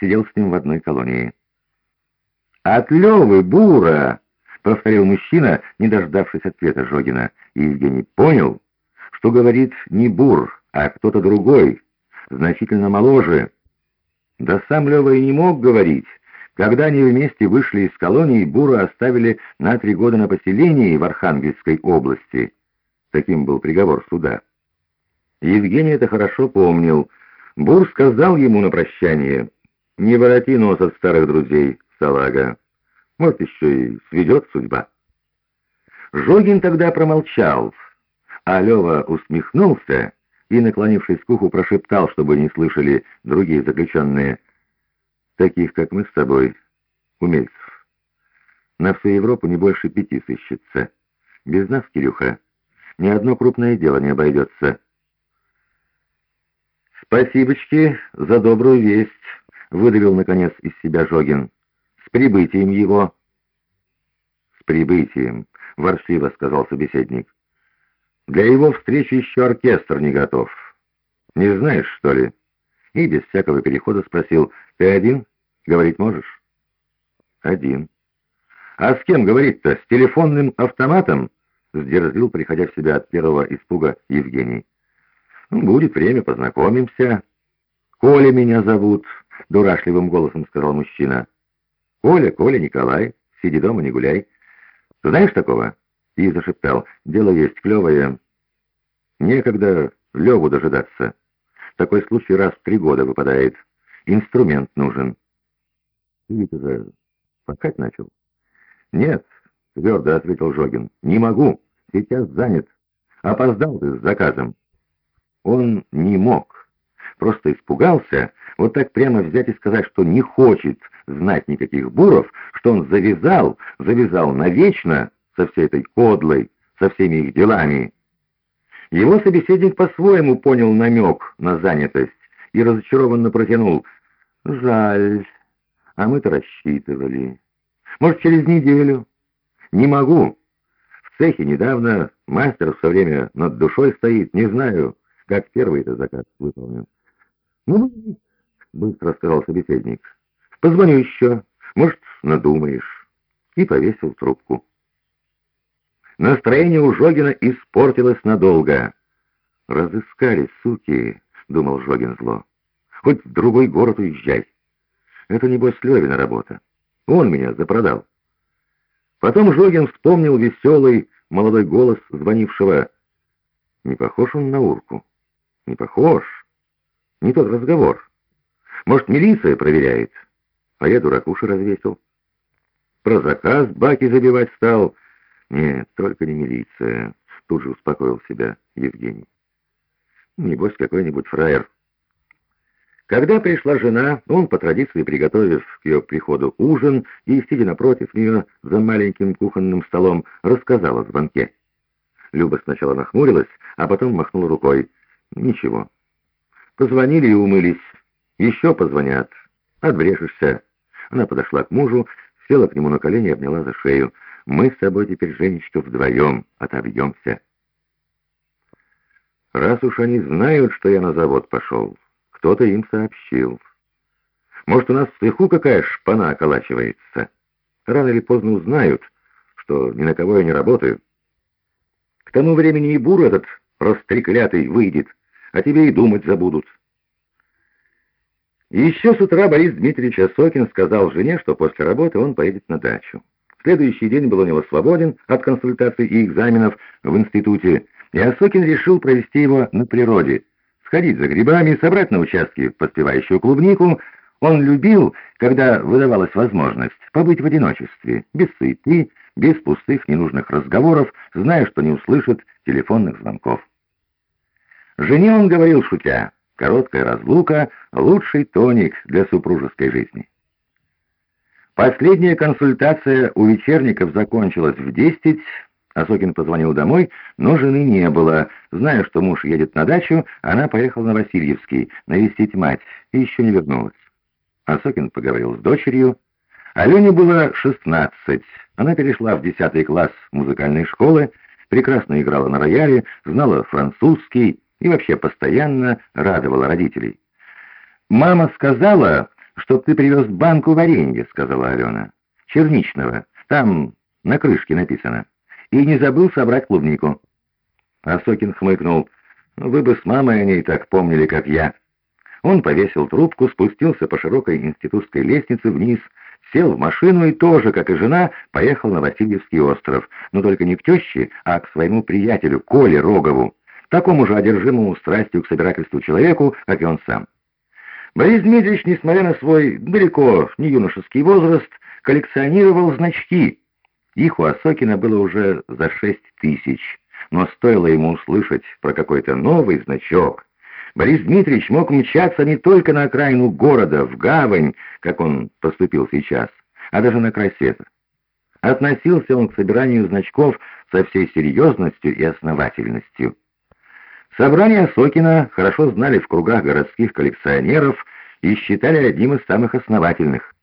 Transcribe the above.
сидел с ним в одной колонии. «От Левы, Бура!» — повторил мужчина, не дождавшись ответа Жогина. И Евгений понял, что говорит не Бур, а кто-то другой, значительно моложе. Да сам Лева и не мог говорить. Когда они вместе вышли из колонии, Бура оставили на три года на поселении в Архангельской области. Таким был приговор суда. Евгений это хорошо помнил. Бур сказал ему на прощание, «Не вороти нос от старых друзей, салага. Может, еще и сведет судьба». Жогин тогда промолчал, а Лева усмехнулся и, наклонившись к уху, прошептал, чтобы не слышали другие заключенные, таких, как мы с тобой, умельцев. На всю Европу не больше пяти сыщется. Без нас, Кирюха, ни одно крупное дело не обойдется. «Спасибочки за добрую весть», — выдавил, наконец, из себя Жогин. «С прибытием его». «С прибытием», — ворчливо сказал собеседник. Для его встречи еще оркестр не готов. Не знаешь, что ли?» И без всякого перехода спросил, «Ты один? Говорить можешь?» «Один». «А с кем говорить-то? С телефонным автоматом?» Сдерзил, приходя в себя от первого испуга, Евгений. «Ну, «Будет время, познакомимся». «Коля меня зовут», — дурашливым голосом сказал мужчина. «Коля, Коля, Николай, сиди дома, не гуляй. Знаешь такого?» и зашептал. «Дело есть клевое. Некогда Леву дожидаться. Такой случай раз в три года выпадает. Инструмент нужен». «Ты уже пахать начал?» «Нет», — твердо ответил Жогин. «Не могу. Сейчас занят. Опоздал ты с заказом». Он не мог. Просто испугался, вот так прямо взять и сказать, что не хочет знать никаких буров, что он завязал, завязал навечно, со всей этой кодлой, со всеми их делами. Его собеседник по-своему понял намек на занятость и разочарованно протянул. «Жаль, а мы-то рассчитывали. Может, через неделю?» «Не могу. В цехе недавно мастер все время над душой стоит. Не знаю, как первый это заказ выполнен». «Ну, быстро сказал собеседник. «Позвоню еще. Может, надумаешь». И повесил трубку. Настроение у Жогина испортилось надолго. «Разыскали, суки», — думал Жогин зло. «Хоть в другой город уезжай. Это, небось, Левина работа. Он меня запродал». Потом Жогин вспомнил веселый молодой голос звонившего. Не похож он на урку. Не похож. Не тот разговор. Может, милиция проверяет? А я дуракуши развесил. Про заказ баки забивать стал — «Нет, только не милиция», — тут же успокоил себя Евгений. «Небось, какой-нибудь фраер». Когда пришла жена, он, по традиции приготовив к ее приходу ужин и, сидя напротив нее за маленьким кухонным столом, рассказал о звонке. Люба сначала нахмурилась, а потом махнула рукой. «Ничего. Позвонили и умылись. Еще позвонят. Отбрешешься». Она подошла к мужу, села к нему на колени и обняла за шею. Мы с тобой теперь, Женечка, вдвоем отобьемся. Раз уж они знают, что я на завод пошел, кто-то им сообщил. Может, у нас в цеху какая шпана околачивается? Рано или поздно узнают, что ни на кого я не работаю. К тому времени и бур этот растреклятый выйдет, а тебе и думать забудут. еще с утра Борис Дмитриевич Осокин сказал жене, что после работы он поедет на дачу. Следующий день был у него свободен от консультаций и экзаменов в институте, и Осокин решил провести его на природе, сходить за грибами, собрать на участке поспевающую клубнику. Он любил, когда выдавалась возможность, побыть в одиночестве, без суеты, без пустых ненужных разговоров, зная, что не услышит телефонных звонков. Жене он говорил, шутя, короткая разлука — лучший тоник для супружеской жизни. Последняя консультация у вечерников закончилась в десять. Осокин позвонил домой, но жены не было. Зная, что муж едет на дачу, она поехала на Васильевский навестить мать и еще не вернулась. Осокин поговорил с дочерью. Алене было шестнадцать. Она перешла в десятый класс музыкальной школы, прекрасно играла на рояле, знала французский и вообще постоянно радовала родителей. Мама сказала чтоб ты привез банку варенья», — сказала Алена. «Черничного. Там на крышке написано. И не забыл собрать клубнику». Осокин хмыкнул. «Вы бы с мамой о ней так помнили, как я». Он повесил трубку, спустился по широкой институтской лестнице вниз, сел в машину и тоже, как и жена, поехал на Васильевский остров, но только не к теще, а к своему приятелю Коле Рогову, такому же одержимому страстью к собирательству человеку, как и он сам. Борис Дмитриевич, несмотря на свой далеко не юношеский возраст, коллекционировал значки. Их у Осокина было уже за шесть тысяч, но стоило ему услышать про какой-то новый значок, Борис Дмитриевич мог мчаться не только на окраину города, в гавань, как он поступил сейчас, а даже на край света. Относился он к собиранию значков со всей серьезностью и основательностью. Собрание Сокина хорошо знали в кругах городских коллекционеров и считали одним из самых основательных.